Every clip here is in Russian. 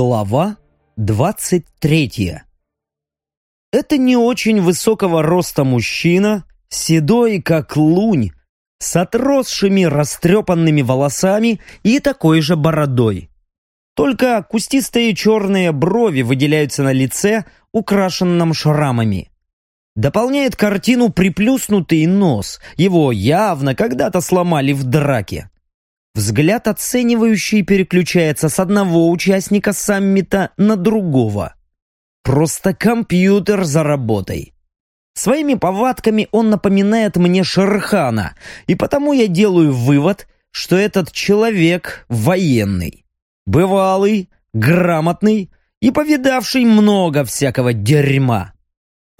Глава 23 Это не очень высокого роста мужчина, седой как лунь, с отросшими растрепанными волосами и такой же бородой. Только кустистые черные брови выделяются на лице, украшенном шрамами. Дополняет картину приплюснутый нос, его явно когда-то сломали в драке. Взгляд оценивающий переключается с одного участника саммита на другого. Просто компьютер за работой. Своими повадками он напоминает мне Шерхана, и потому я делаю вывод, что этот человек военный. Бывалый, грамотный и повидавший много всякого дерьма.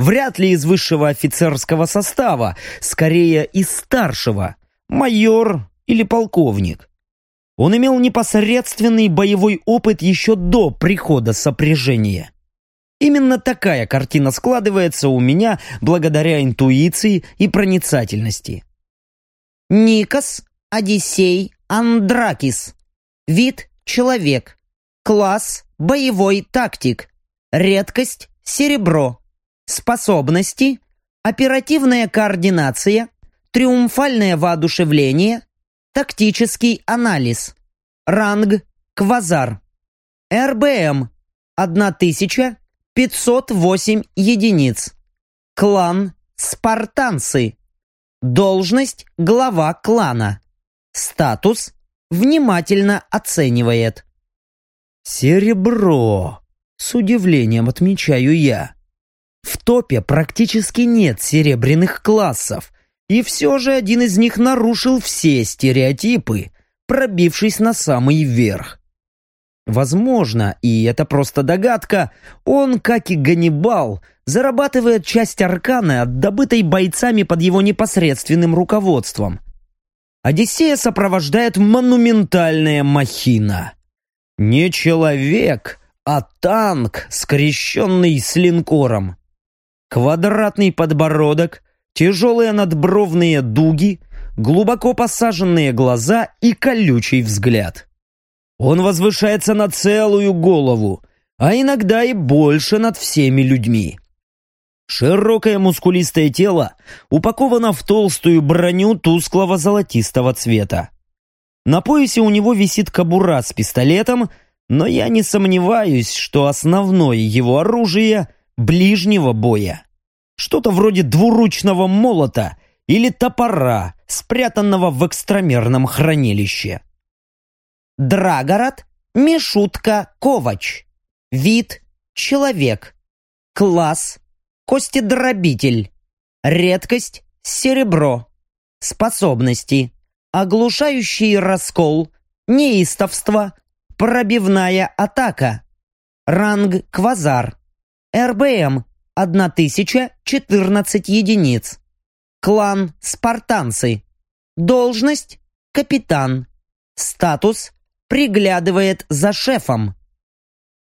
Вряд ли из высшего офицерского состава, скорее из старшего, майор или полковник. Он имел непосредственный боевой опыт еще до прихода сопряжения. Именно такая картина складывается у меня благодаря интуиции и проницательности. Никос Одиссей Андракис. Вид – человек. Класс – боевой тактик. Редкость – серебро. Способности – оперативная координация, триумфальное воодушевление, Тактический анализ. Ранг Квазар. РБМ 1508 единиц. Клан Спартанцы. Должность глава клана. Статус внимательно оценивает. Серебро. С удивлением отмечаю я. В топе практически нет серебряных классов, и все же один из них нарушил все стереотипы, пробившись на самый верх. Возможно, и это просто догадка, он, как и Ганнибал, зарабатывает часть арканы от добытой бойцами под его непосредственным руководством. Одиссея сопровождает монументальная махина. Не человек, а танк, скрещенный с линкором. Квадратный подбородок, тяжелые надбровные дуги, глубоко посаженные глаза и колючий взгляд. Он возвышается на целую голову, а иногда и больше над всеми людьми. Широкое мускулистое тело упаковано в толстую броню тусклого золотистого цвета. На поясе у него висит кобура с пистолетом, но я не сомневаюсь, что основное его оружие — ближнего боя. Что-то вроде двуручного молота или топора, спрятанного в экстрамерном хранилище. Драгород Мишутка Ковач. Вид – человек. Класс – костедробитель. Редкость – серебро. Способности – оглушающий раскол, неистовство, пробивная атака. Ранг – квазар. РБМ 1014 единиц. Клан «Спартанцы». Должность – капитан. Статус – приглядывает за шефом.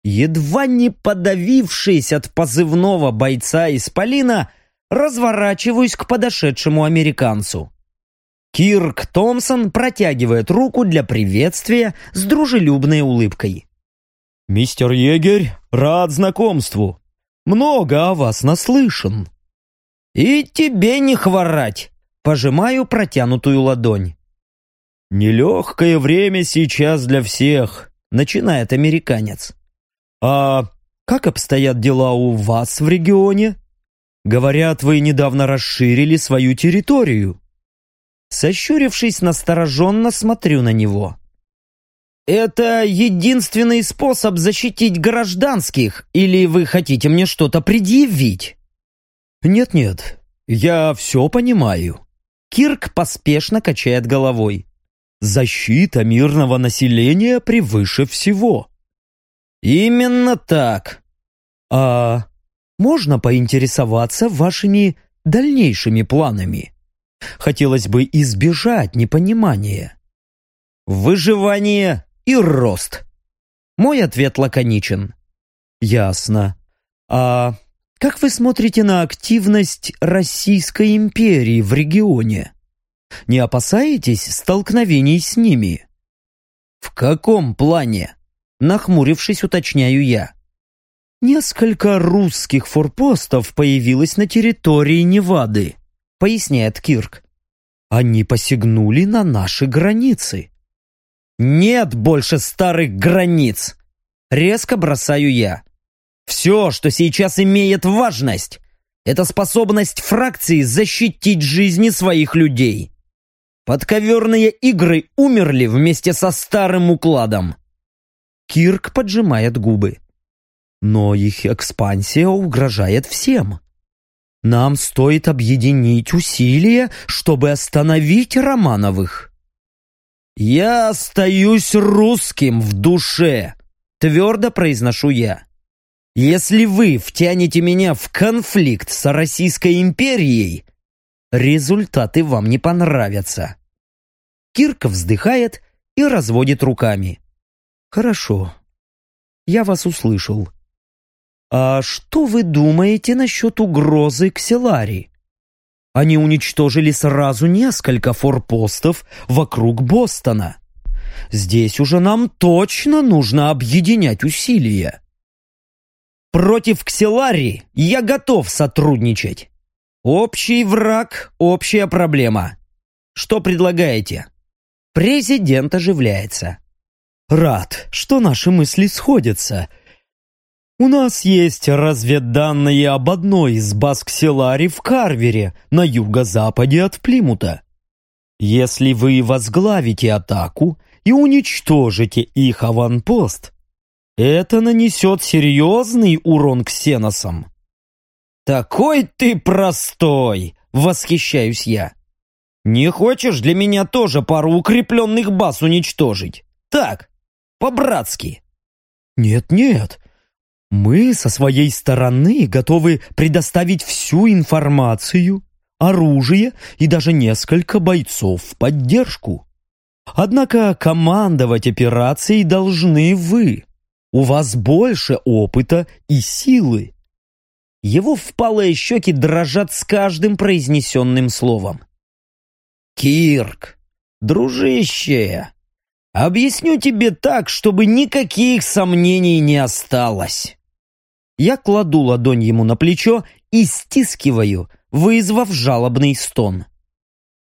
Едва не подавившись от позывного бойца из Полина, разворачиваюсь к подошедшему американцу. Кирк Томпсон протягивает руку для приветствия с дружелюбной улыбкой. «Мистер егерь, рад знакомству. Много о вас наслышан». «И тебе не хворать!» Пожимаю протянутую ладонь. «Нелегкое время сейчас для всех», — начинает американец. «А как обстоят дела у вас в регионе? Говорят, вы недавно расширили свою территорию». Сощурившись настороженно, смотрю на него. «Это единственный способ защитить гражданских, или вы хотите мне что-то предъявить?» «Нет-нет, я все понимаю». Кирк поспешно качает головой. «Защита мирного населения превыше всего». «Именно так». «А можно поинтересоваться вашими дальнейшими планами? Хотелось бы избежать непонимания». «Выживание и рост. Мой ответ лаконичен. Ясно. А как вы смотрите на активность Российской империи в регионе? Не опасаетесь столкновений с ними? В каком плане? Нахмурившись, уточняю я. «Несколько русских форпостов появилось на территории Невады», поясняет Кирк. «Они посягнули на наши границы». «Нет больше старых границ!» Резко бросаю я. «Все, что сейчас имеет важность, это способность фракции защитить жизни своих людей. Подковерные игры умерли вместе со старым укладом». Кирк поджимает губы. «Но их экспансия угрожает всем. Нам стоит объединить усилия, чтобы остановить Романовых». «Я остаюсь русским в душе», — твердо произношу я. «Если вы втянете меня в конфликт с Российской империей, результаты вам не понравятся». Кирка вздыхает и разводит руками. «Хорошо, я вас услышал. А что вы думаете насчет угрозы Кселари?» Они уничтожили сразу несколько форпостов вокруг Бостона. Здесь уже нам точно нужно объединять усилия. Против Кселари я готов сотрудничать. Общий враг, общая проблема. Что предлагаете? Президент оживляется. Рад, что наши мысли сходятся, у нас есть разведданные об одной из баз Кселари в Карвере, на юго-западе от Плимута. Если вы возглавите атаку и уничтожите их аванпост, это нанесет серьезный урон ксеносам. «Такой ты простой!» — восхищаюсь я. «Не хочешь для меня тоже пару укрепленных баз уничтожить? Так, по-братски». «Нет-нет, мы со своей стороны готовы предоставить всю информацию, оружие и даже несколько бойцов в поддержку. Однако командовать операцией должны вы. У вас больше опыта и силы. Его впалые щеки дрожат с каждым произнесенным словом. «Кирк, дружище, объясню тебе так, чтобы никаких сомнений не осталось. Я кладу ладонь ему на плечо и стискиваю, вызвав жалобный стон.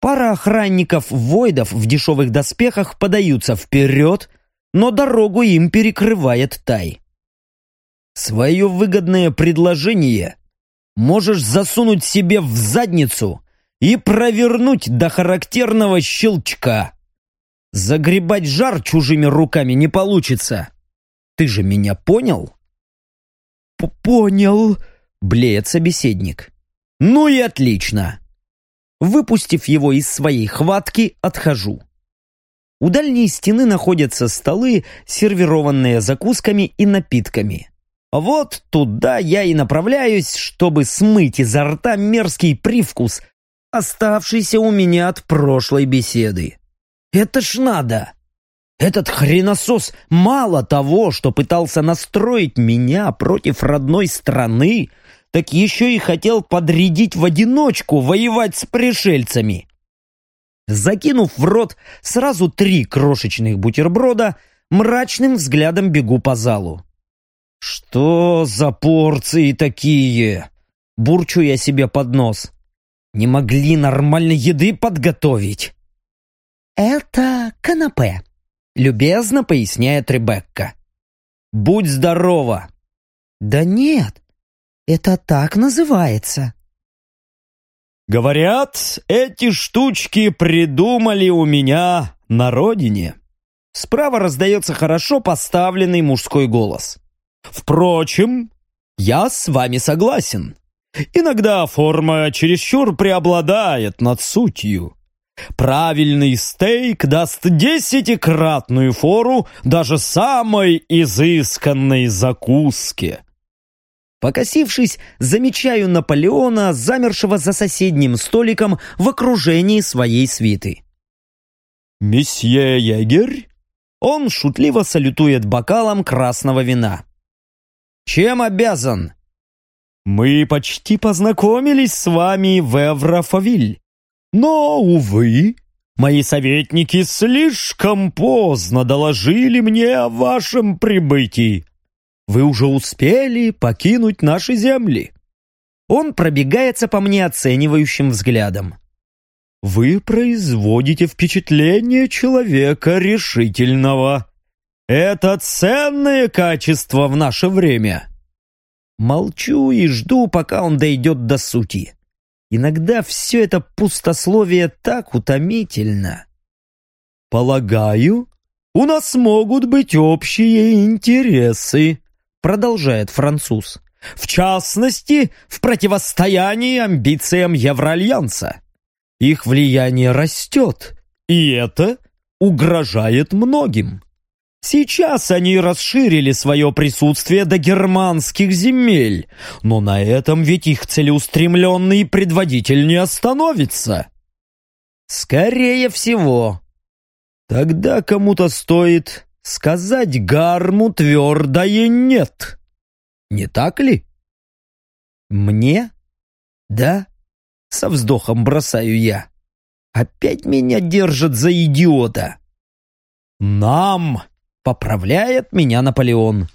Пара охранников-войдов в дешевых доспехах подаются вперед, но дорогу им перекрывает Тай. Свое выгодное предложение можешь засунуть себе в задницу и провернуть до характерного щелчка. Загребать жар чужими руками не получится. Ты же меня понял? «Понял», — блеет собеседник. «Ну и отлично». Выпустив его из своей хватки, отхожу. У дальней стены находятся столы, сервированные закусками и напитками. Вот туда я и направляюсь, чтобы смыть изо рта мерзкий привкус, оставшийся у меня от прошлой беседы. Это ж надо! Этот хреносос мало того, что пытался настроить меня против родной страны, так еще и хотел подрядить в одиночку воевать с пришельцами. Закинув в рот сразу три крошечных бутерброда, мрачным взглядом бегу по залу. «Что за порции такие?» Бурчу я себе под нос. «Не могли нормальной еды подготовить?» «Это канапе», Любезно поясняет Ребекка. «Будь здорова!» «Да нет, это так называется». «Говорят, эти штучки придумали у меня на родине». Справа раздается хорошо поставленный мужской голос. «Впрочем, я с вами согласен. Иногда форма чересчур преобладает над сутью. Правильный стейк даст десятикратную фору даже самой изысканной закуске. Покосившись, замечаю Наполеона, замершего за соседним столиком в окружении своей свиты. «Месье егерь?» Он шутливо салютует бокалом красного вина. «Чем обязан?» «Мы почти познакомились с вами в Эврофавиль. Но, увы, Мои советники слишком поздно доложили мне о вашем прибытии. Вы уже успели покинуть наши земли. Он пробегается по мне оценивающим взглядом. Вы производите впечатление человека решительного. Это ценное качество в наше время. Молчу и жду, пока он дойдет до сути. Иногда все это пустословие так утомительно. «Полагаю, у нас могут быть общие интересы», продолжает француз. «В частности, в противостоянии амбициям Евроальянса. Их влияние растет, и это угрожает многим. Сейчас они расширили свое присутствие до германских земель, но на этом ведь их целеустремленный предводитель не остановится. Скорее всего. Тогда кому-то стоит сказать Гарму твердое «нет». Не так ли? Мне? Да. Со вздохом бросаю я. Опять меня держат за идиота. Нам Поправляет меня Наполеон.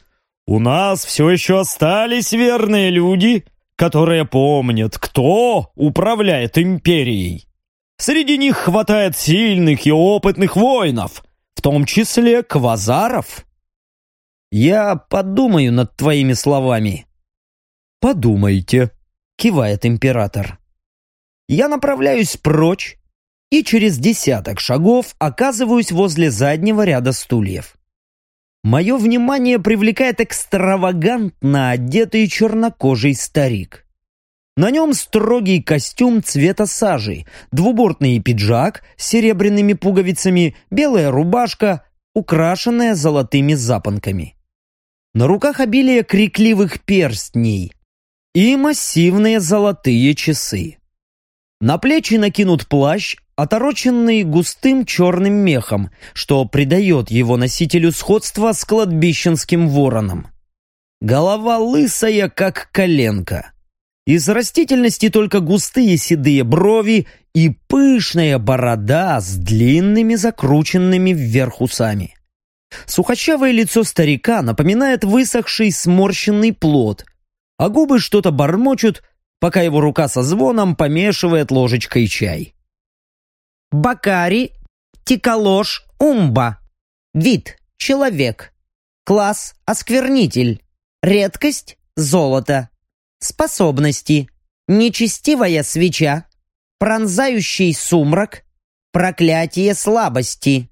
У нас все еще остались верные люди, которые помнят, кто управляет империей. Среди них хватает сильных и опытных воинов, в том числе квазаров. Я подумаю над твоими словами. Подумайте, кивает император. Я направляюсь прочь и через десяток шагов оказываюсь возле заднего ряда стульев. Мое внимание привлекает экстравагантно одетый чернокожий старик. На нем строгий костюм цвета сажи, двубортный пиджак с серебряными пуговицами, белая рубашка, украшенная золотыми запонками. На руках обилие крикливых перстней и массивные золотые часы. На плечи накинут плащ отороченный густым черным мехом, что придает его носителю сходство с кладбищенским вороном. Голова лысая, как коленка. Из растительности только густые седые брови и пышная борода с длинными закрученными вверх усами. Сухощавое лицо старика напоминает высохший сморщенный плод, а губы что-то бормочут, пока его рука со звоном помешивает ложечкой чай. Бакари, Тикалош, Умба. Вид – человек. Класс – осквернитель. Редкость – золото. Способности – нечестивая свеча, пронзающий сумрак, проклятие слабости.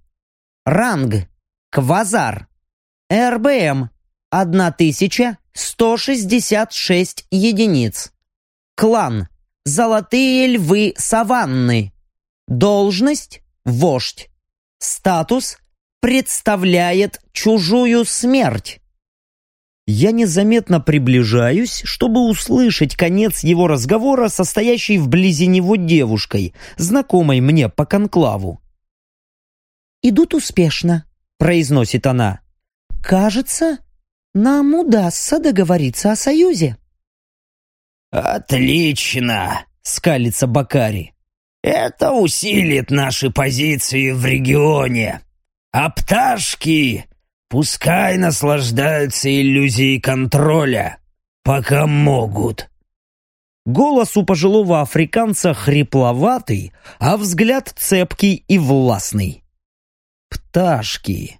Ранг – квазар. РБМ – 1166 единиц. Клан – золотые львы саванны. Должность – вождь. Статус – представляет чужую смерть. Я незаметно приближаюсь, чтобы услышать конец его разговора, состоящей вблизи него девушкой, знакомой мне по конклаву. «Идут успешно», — произносит она. «Кажется, нам удастся договориться о союзе». «Отлично!» — скалится Бакари. Это усилит наши позиции в регионе. А пташки пускай наслаждаются иллюзией контроля, пока могут. Голос у пожилого африканца хрипловатый, а взгляд цепкий и властный. Пташки.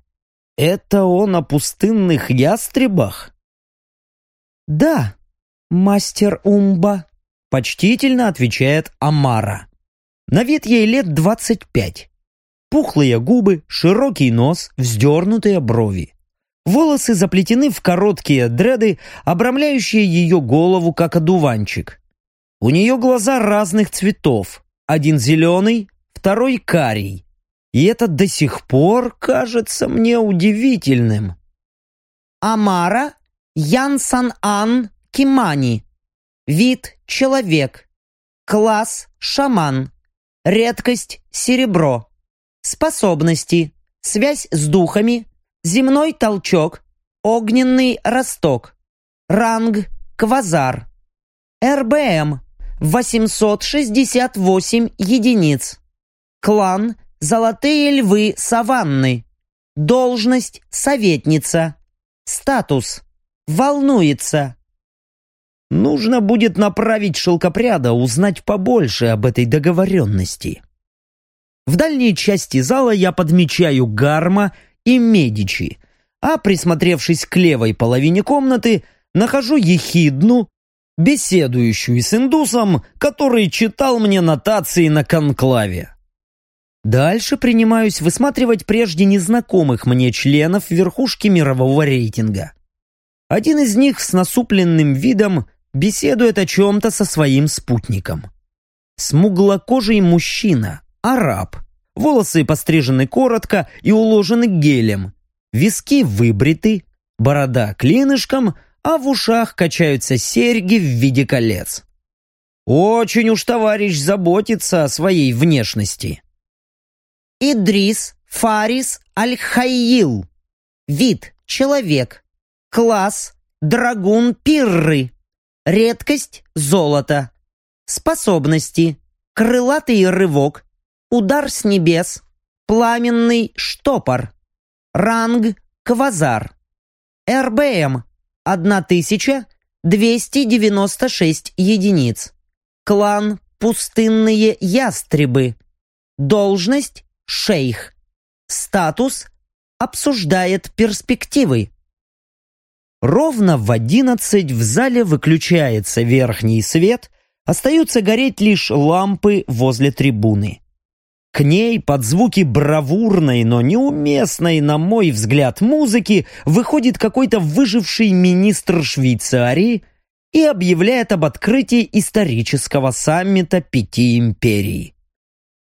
Это он о пустынных ястребах? Да, мастер Умба, почтительно отвечает Амара. На вид ей лет двадцать пять. Пухлые губы, широкий нос, вздернутые брови. Волосы заплетены в короткие дреды, обрамляющие ее голову, как одуванчик. У нее глаза разных цветов. Один зеленый, второй карий. И это до сих пор кажется мне удивительным. Амара Янсан Ан Кимани. Вид – человек. Класс – шаман. Редкость – серебро. Способности – связь с духами, земной толчок, огненный росток. Ранг – квазар. РБМ – 868 единиц. Клан Золотые львы саванны. Должность советница. Статус. Волнуется. Нужно будет направить шелкопряда узнать побольше об этой договоренности. В дальней части зала я подмечаю Гарма и Медичи, а присмотревшись к левой половине комнаты, нахожу Ехидну, беседующую с индусом, который читал мне нотации на конклаве. Дальше принимаюсь высматривать прежде незнакомых мне членов верхушки мирового рейтинга. Один из них с насупленным видом беседует о чем-то со своим спутником. Смуглокожий мужчина, араб, волосы пострижены коротко и уложены гелем, виски выбриты, борода клинышком, а в ушах качаются серьги в виде колец. Очень уж товарищ заботится о своей внешности. Идрис Фарис Аль-Хайил. Вид – человек. Класс – драгун Пирры. Редкость – золото. Способности – крылатый рывок, удар с небес, пламенный штопор. Ранг – квазар. РБМ – 1296 единиц. Клан – пустынные ястребы. Должность – шейх. Статус – обсуждает перспективы. Ровно в одиннадцать в зале выключается верхний свет, остаются гореть лишь лампы возле трибуны. К ней под звуки бравурной, но неуместной, на мой взгляд, музыки выходит какой-то выживший министр Швейцарии и объявляет об открытии исторического саммита пяти империй.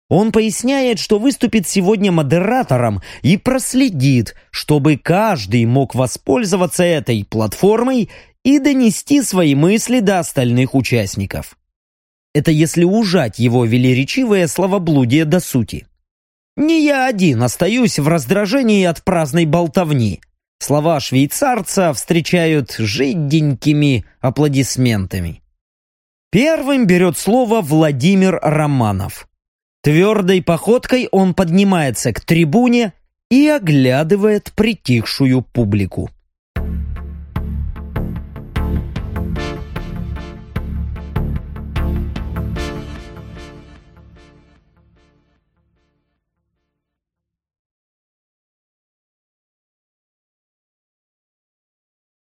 Он поясняет, что выступит сегодня модератором и проследит, чтобы каждый мог воспользоваться этой платформой и донести свои мысли до остальных участников. Это если ужать его велеречивое словоблудие до сути. Не я один остаюсь в раздражении от праздной болтовни. Слова швейцарца встречают жиденькими аплодисментами. Первым берет слово Владимир Романов. Твердой походкой он поднимается к трибуне и оглядывает притихшую публику.